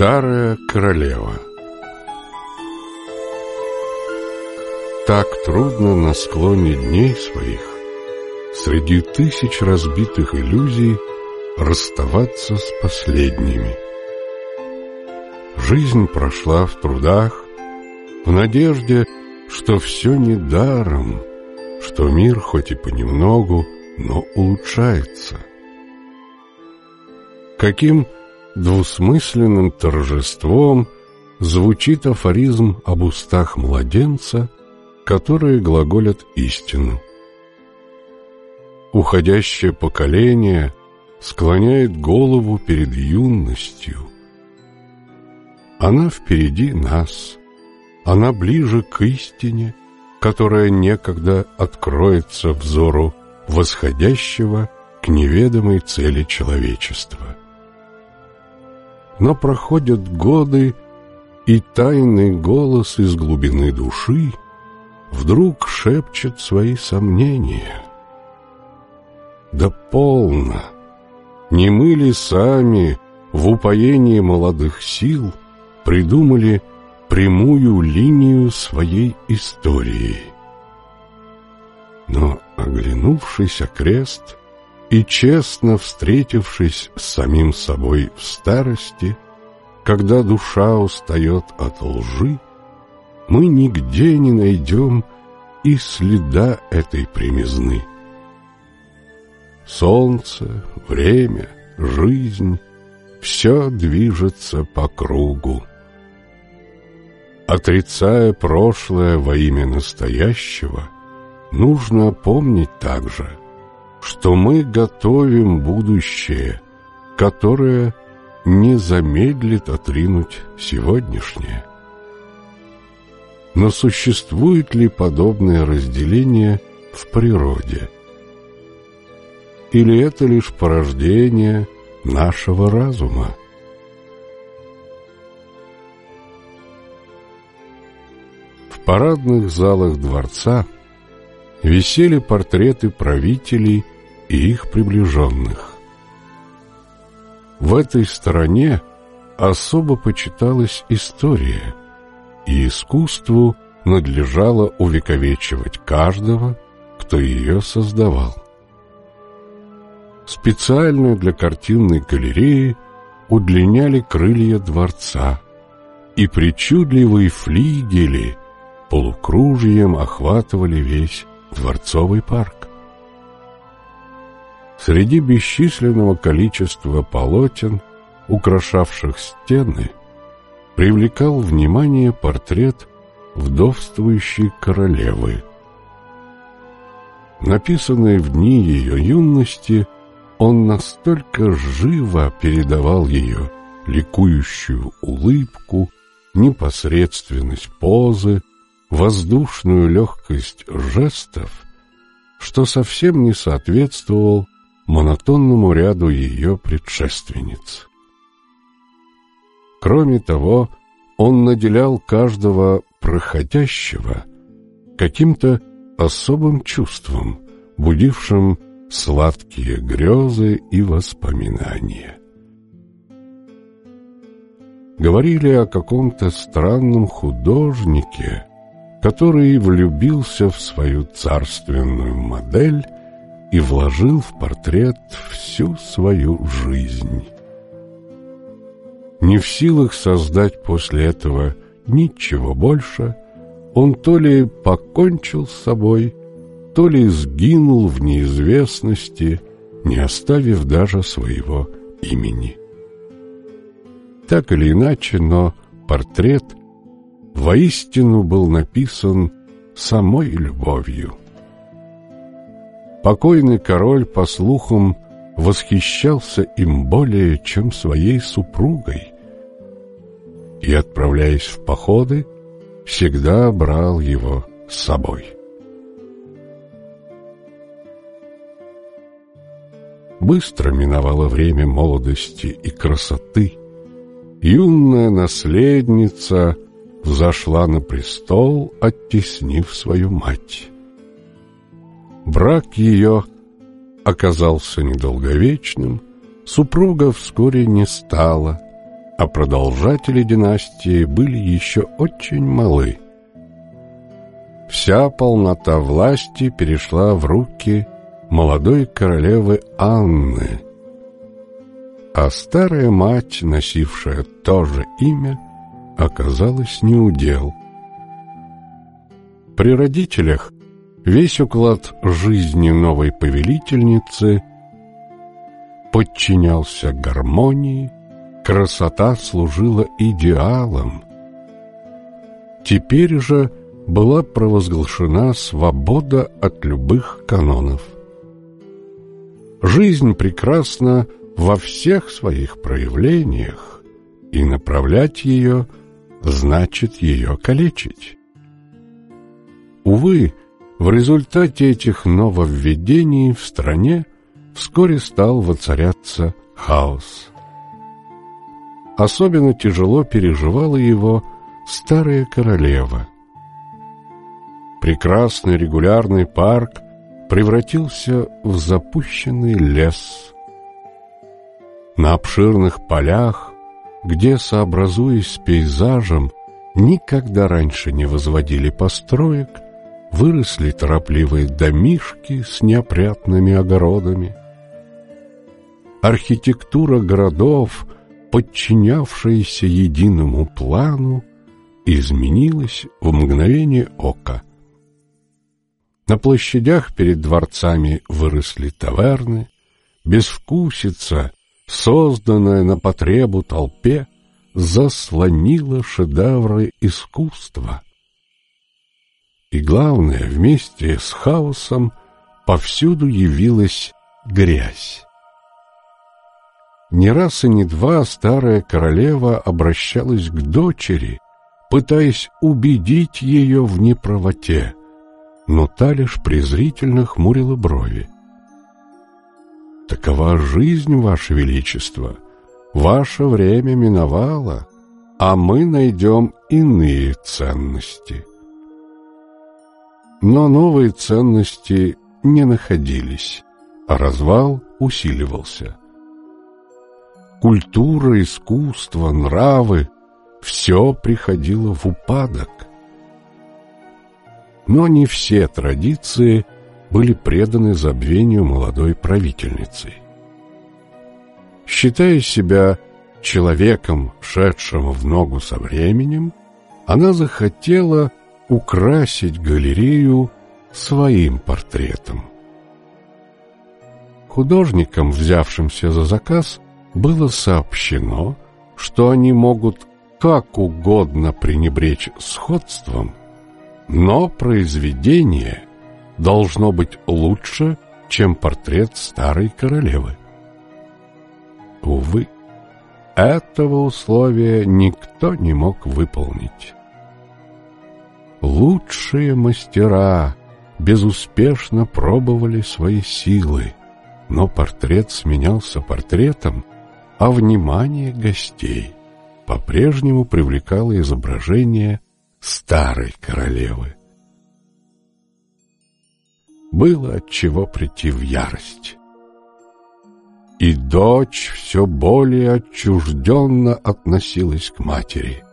Старая королева. Так трудно на склоне дней своих Среди тысяч разбитых иллюзий Расставаться с последними. Жизнь прошла в трудах В надежде, что все не даром Что мир хоть и понемногу, но улучшается. Каким двусмысленным торжеством звучит афоризм об устах младенца, которые глаголят истину. Уходящее поколение склоняет голову перед юностью. Она впереди нас, она ближе к истине, которая некогда откроется взору восходящего к неведомой цели человечества. Но проходят годы, и тайный голос из глубины души вдруг шепчет свои сомнения. Да полно! Не мы ли сами в упоении молодых сил придумали прямую линию своей истории? Но, оглянувшись окрест, и честно встретившись с самим собой в старости, когда душа устает от лжи, мы нигде не найдем и следа этой примизны. Солнце, время, жизнь — все движется по кругу. Отрицая прошлое во имя настоящего, нужно помнить также — что мы готовим будущее, которое не замедлит отринуть сегодняшнее. Но существует ли подобное разделение в природе? Или это лишь порождение нашего разума? В парадных залах дворца – висели портреты правителей и их приближенных. В этой стороне особо почиталась история, и искусству надлежало увековечивать каждого, кто ее создавал. Специально для картинной галереи удлиняли крылья дворца, и причудливые флигели полукружием охватывали весь Дворцовый парк. Среди бесчисленного количества полотен, украшавших стены, привлекал внимание портрет вдовствующей королевы. Написанный в дни ее юности, он настолько живо передавал ее ликующую улыбку, непосредственность позы, воздушную легкость жестов, что совсем не соответствовал монотонному ряду ее предшественниц. Кроме того, он наделял каждого проходящего каким-то особым чувством, будившим сладкие грезы и воспоминания. Говорили о каком-то странном художнике, который влюбился в свою царственную модель и вложил в портрет всю свою жизнь. Не в силах создать после этого ничего больше, он то ли покончил с собой, то ли сгинул в неизвестности, не оставив даже своего имени. Так или иначе, но портрет – воистину был написан самой любовью. Покойный король, по слухам, восхищался им более, чем своей супругой, и, отправляясь в походы, всегда брал его с собой. Быстро миновало время молодости и красоты. Юная наследница — взошла на престол, оттеснив свою мать. Брак ее оказался недолговечным, супруга вскоре не стала, а продолжатели династии были еще очень малы. Вся полнота власти перешла в руки молодой королевы Анны, а старая мать, носившая то же имя, оказалась неудел. При родителях весь уклад жизни новой повелительницы подчинялся гармонии, красота служила идеалом. Теперь же была провозглашена свобода от любых канонов. Жизнь прекрасна во всех своих проявлениях, и направлять ее значит ее калечить. Увы, в результате этих нововведений в стране вскоре стал воцаряться хаос. Особенно тяжело переживала его старая королева. Прекрасный регулярный парк превратился в запущенный лес. На обширных полях, где, сообразуясь с пейзажем, никогда раньше не возводили построек, выросли торопливые домишки с неопрятными огородами. Архитектура городов, подчинявшаяся единому плану, изменилась в мгновение ока. На площадях перед дворцами выросли таверны, безвкусица, созданная на потребу толпе, заслонила шедевры искусства. И главное, вместе с хаосом повсюду явилась грязь. Не раз и не два старая королева обращалась к дочери, пытаясь убедить ее в неправоте, но та лишь презрительно хмурила брови. «Такова жизнь, Ваше Величество. Ваше время миновало, а мы найдем иные ценности». Но новые ценности не находились, а развал усиливался. Культура, искусство, нравы — все приходило в упадок. Но не все традиции были преданы забвению молодой правительницы. Считая себя человеком, шедшим в ногу со временем, она захотела украсить галерею своим портретом. Художникам, взявшимся за заказ, было сообщено, что они могут как угодно пренебречь сходством, но произведение должно быть лучше, чем портрет старой королевы. Увы, этого условия никто не мог выполнить. Лучшие мастера безуспешно пробовали свои силы, но портрет сменялся портретом, а внимание гостей по-прежнему привлекало изображение старой королевы. Было от чего прийти в ярость. И дочь все более отчужденно относилась к матери.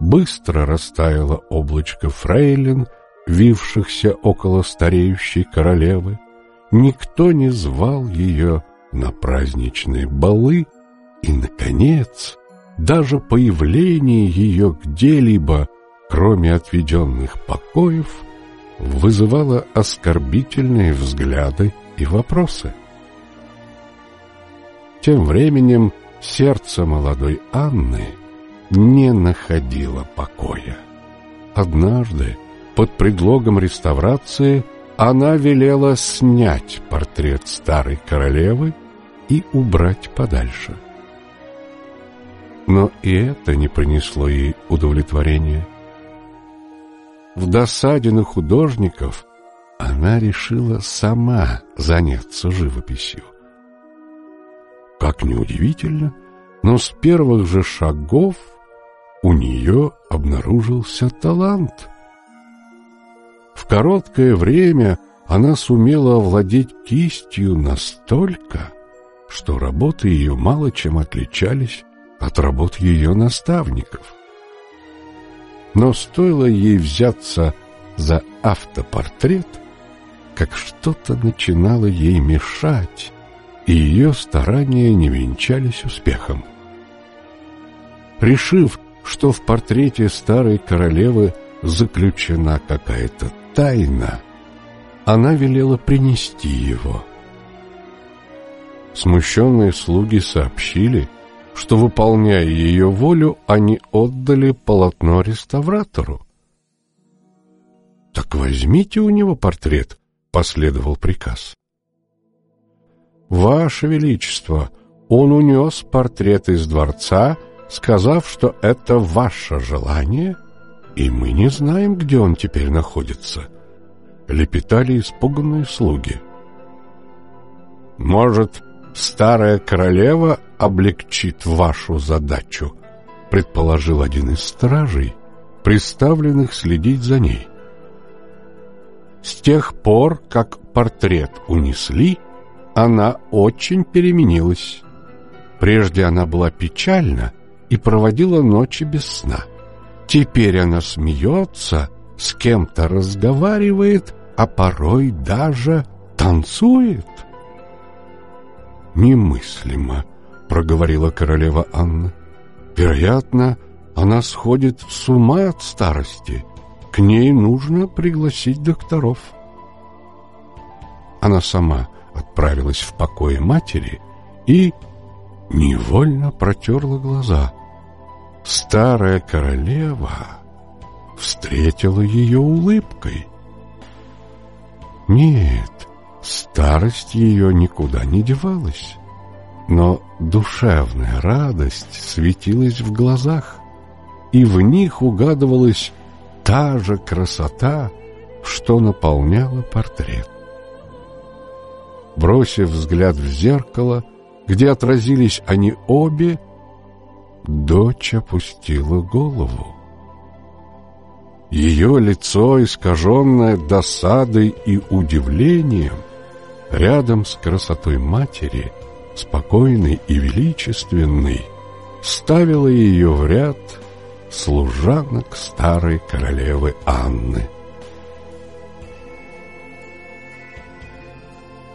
Быстро растаяло облачко фрейлин, вившихся около стареющей королевы. Никто не звал ее на праздничные балы, и, наконец, даже появление ее где-либо, кроме отведенных покоев, вызывало оскорбительные взгляды и вопросы. Тем временем сердце молодой Анны не находило покоя. Однажды, под предлогом реставрации, она велела снять портрет старой королевы и убрать подальше. Но и это не принесло ей удовлетворения. В досаде на художников она решила сама заняться живописью. Как неудивительно, но с первых же шагов у нее обнаружился талант. В короткое время она сумела овладеть кистью настолько, что работы ее мало чем отличались от работ ее наставников. Но стоило ей взяться за автопортрет, как что-то начинало ей мешать, и ее старания не венчались успехом. Решив, что в портрете старой королевы заключена какая-то тайна, она велела принести его. Смущенные слуги сообщили, что, выполняя ее волю, они отдали полотно реставратору. «Так возьмите у него портрет», — последовал приказ. «Ваше Величество, он унес портрет из дворца, сказав, что это ваше желание, и мы не знаем, где он теперь находится», — лепетали испуганные слуги. «Может, старая королева облегчит вашу задачу, предположил один из стражей, приставленных следить за ней. С тех пор, как портрет унесли, она очень переменилась. Прежде она была печальна и проводила ночи без сна. Теперь она смеется, с кем-то разговаривает, а порой даже танцует. «Немыслимо», — проговорила королева Анна. «Вероятно, она сходит с ума от старости. К ней нужно пригласить докторов». Она сама отправилась в покое матери и невольно протерла глаза. Старая королева встретила ее улыбкой. Нет, Старость ее никуда не девалась, но душевная радость светилась в глазах, и в них угадывалась та же красота, что наполняла портрет. Бросив взгляд в зеркало, где отразились они обе, дочь опустила голову. Ее лицо, искаженное досадой и удивлением, рядом с красотой матери, спокойной и величественной, ставила ее в ряд служанок старой королевы Анны.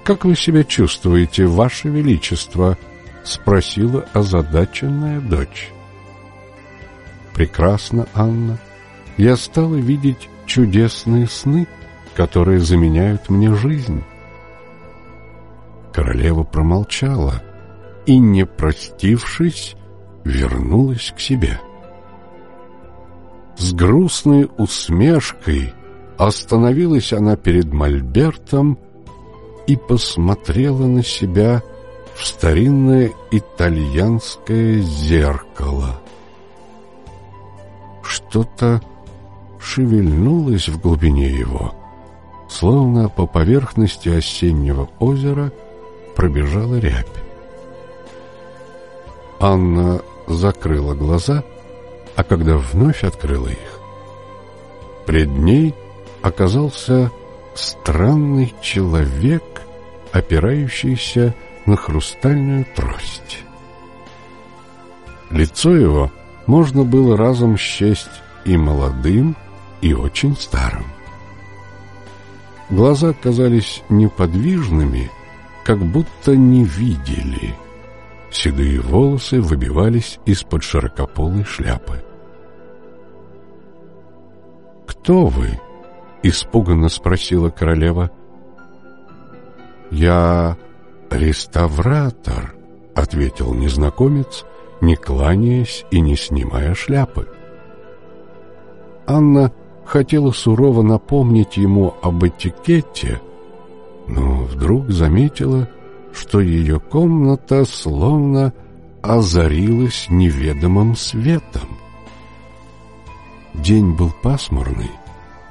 «Как вы себя чувствуете, Ваше Величество?» — спросила озадаченная дочь. «Прекрасно, Анна. Я стала видеть чудесные сны, которые заменяют мне жизнь». Королева промолчала и, не простившись, вернулась к себе. С грустной усмешкой остановилась она перед Мольбертом и посмотрела на себя в старинное итальянское зеркало. Что-то шевельнулось в глубине его, словно по поверхности осеннего озера — пробежала рябь. Анна закрыла глаза, а когда вновь открыла их, пред ней оказался странный человек, опирающийся на хрустальную трость. Лицо его можно было разом счесть и молодым, и очень старым. Глаза казались неподвижными как будто не видели. Седые волосы выбивались из-под широкополой шляпы. «Кто вы?» — испуганно спросила королева. «Я реставратор», — ответил незнакомец, не кланяясь и не снимая шляпы. Анна хотела сурово напомнить ему об этикете, но вдруг заметила, что ее комната словно озарилась неведомым светом. День был пасмурный,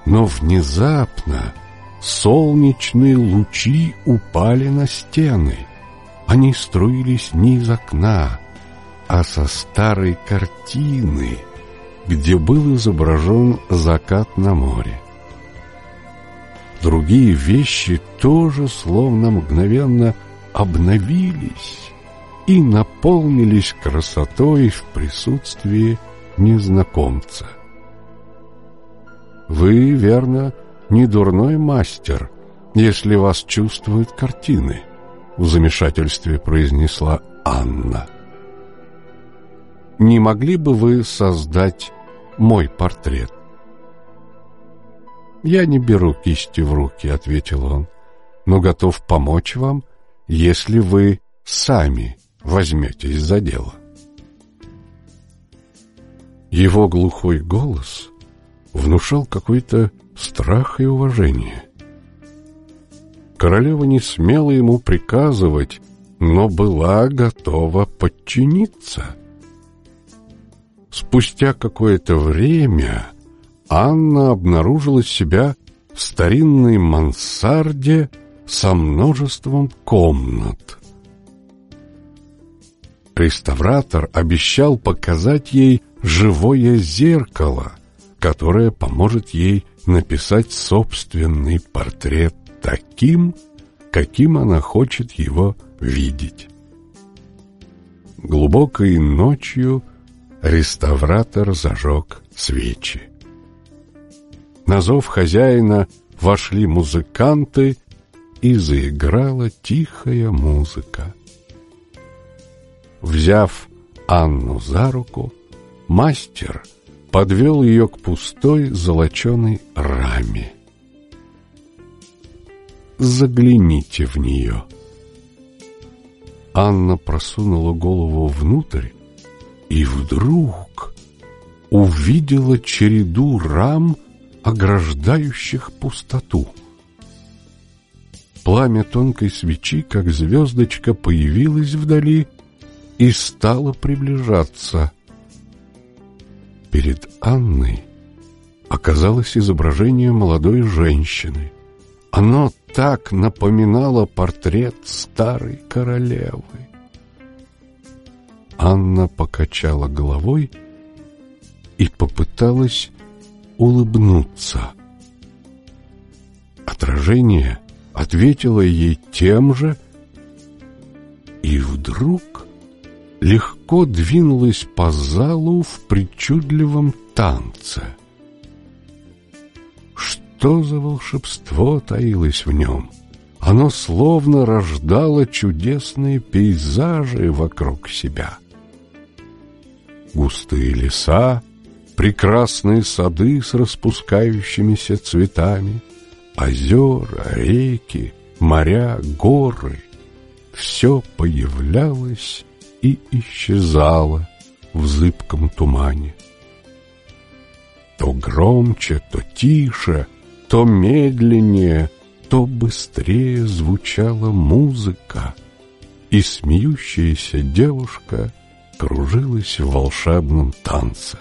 но внезапно солнечные лучи упали на стены. Они струились не из окна, а со старой картины, где был изображен закат на море. Другие вещи тоже словно мгновенно обновились, и наполнились красотой в присутствии незнакомца. «Вы, верно, не дурной мастер, если вас чувствуют картины», — в замешательстве произнесла Анна. «Не могли бы вы создать мой портрет?» «Я не беру кисти в руки», — ответил он, «но готов помочь вам, если вы сами возьметесь за дело». Его глухой голос внушал какой-то страх и уважение. Королева не смела ему приказывать, но была готова подчиниться. Спустя какое-то время Анна обнаружила себя в старинной мансарде со множеством комнат. Реставратор обещал показать ей живое зеркало, которое поможет ей написать собственный портрет таким, каким она хочет его видеть. Глубокой ночью реставратор зажег свечи. На зов хозяина вошли музыканты, и заиграла тихая музыка. Взяв Анну за руку, мастер подвел ее к пустой золоченой раме. «Загляните в нее». Анна просунула голову внутрь и вдруг увидела череду рам, ограждающих пустоту. Пламя тонкой свечи, как звездочка, появилось вдали и стало приближаться. Перед Анной оказалось изображение молодой женщины. Оно так напоминало портрет старой королевы. Анна покачала головой и попыталась улыбнуться. Отражение ответило ей тем же, и вдруг легко двинулось по залу в причудливом танце. Что за волшебство таилось в нем? Оно словно рождало чудесные пейзажи вокруг себя. Густые леса, прекрасные сады с распускающимися цветами, озера, реки, моря, горы — все появлялось и исчезало в зыбком тумане. То громче, то тише, то медленнее, то быстрее звучала музыка, и смеющаяся девушка кружилась в волшебном танце.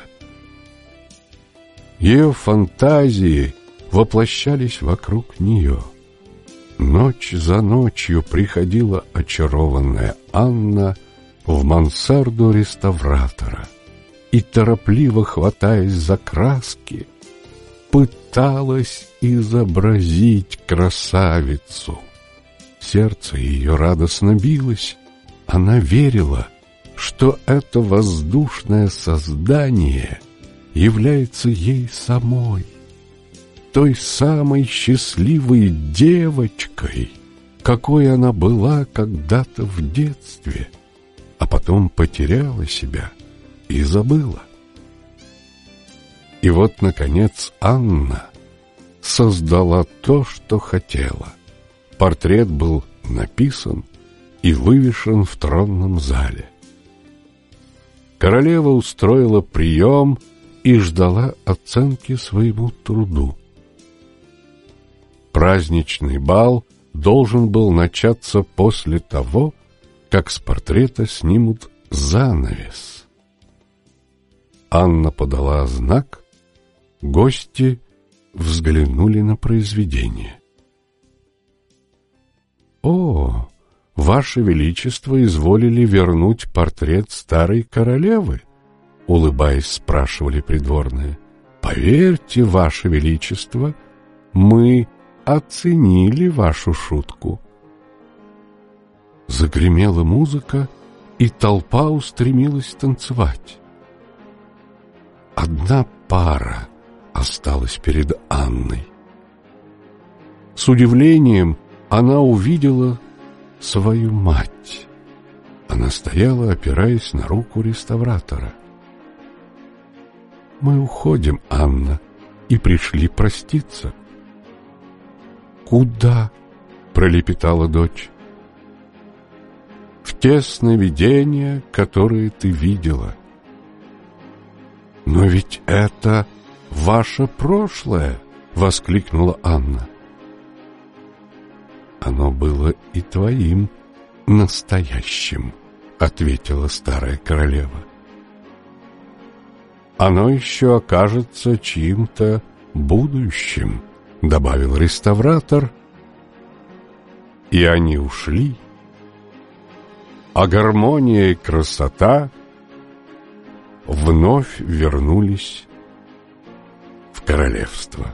Ее фантазии воплощались вокруг нее. Ночь за ночью приходила очарованная Анна в мансарду реставратора и, торопливо хватаясь за краски, пыталась изобразить красавицу. Сердце ее радостно билось, она верила, что это воздушное создание — является ей самой, той самой счастливой девочкой, какой она была когда-то в детстве, а потом потеряла себя и забыла. И вот, наконец, Анна создала то, что хотела. Портрет был написан и вывешен в тронном зале. Королева устроила прием — и ждала оценки своему труду. Праздничный бал должен был начаться после того, как с портрета снимут занавес. Анна подала знак, гости взглянули на произведение. «О, Ваше Величество изволили вернуть портрет старой королевы?» — улыбаясь, спрашивали придворные. «Поверьте, Ваше Величество, мы оценили вашу шутку». Загремела музыка, и толпа устремилась танцевать. Одна пара осталась перед Анной. С удивлением она увидела свою мать. Она стояла, опираясь на руку реставратора. «Мы уходим, Анна, и пришли проститься». «Куда?» — пролепетала дочь. «В те сновидения, которые ты видела». «Но ведь это ваше прошлое!» — воскликнула Анна. «Оно было и твоим настоящим», — ответила старая королева. «Оно еще окажется чьим-то будущим», — добавил реставратор. И они ушли, а гармония и красота вновь вернулись в королевство.